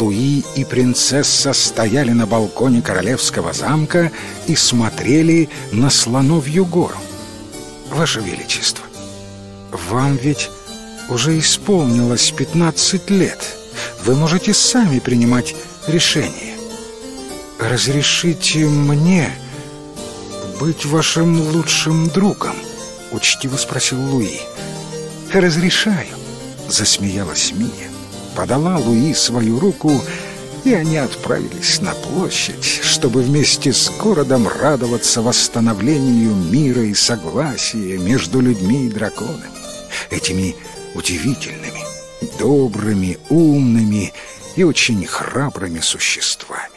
Speaker 1: Луи и принцесса стояли на балконе королевского замка и смотрели на Слоновью гору. «Ваше Величество, вам ведь уже исполнилось пятнадцать лет. Вы можете сами принимать решения. Разрешите мне быть вашим лучшим другом?» — учтиво спросил Луи. «Разрешаю», — засмеялась Мия подала Луи свою руку, и они отправились на площадь, чтобы вместе с городом радоваться восстановлению мира и согласия между людьми и драконами, этими удивительными, добрыми, умными и очень храбрыми существами.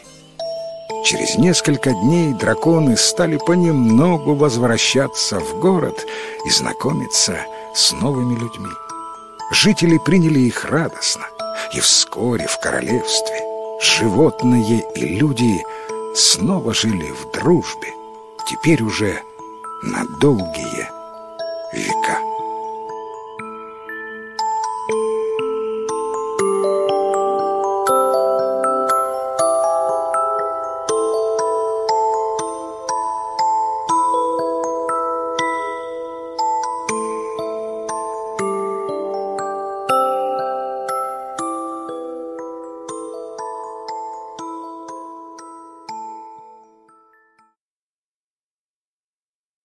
Speaker 1: Через несколько дней драконы стали понемногу возвращаться в город и знакомиться с новыми людьми. Жители приняли их радостно, и вскоре в королевстве животные и люди снова жили в дружбе, теперь уже на долгие века.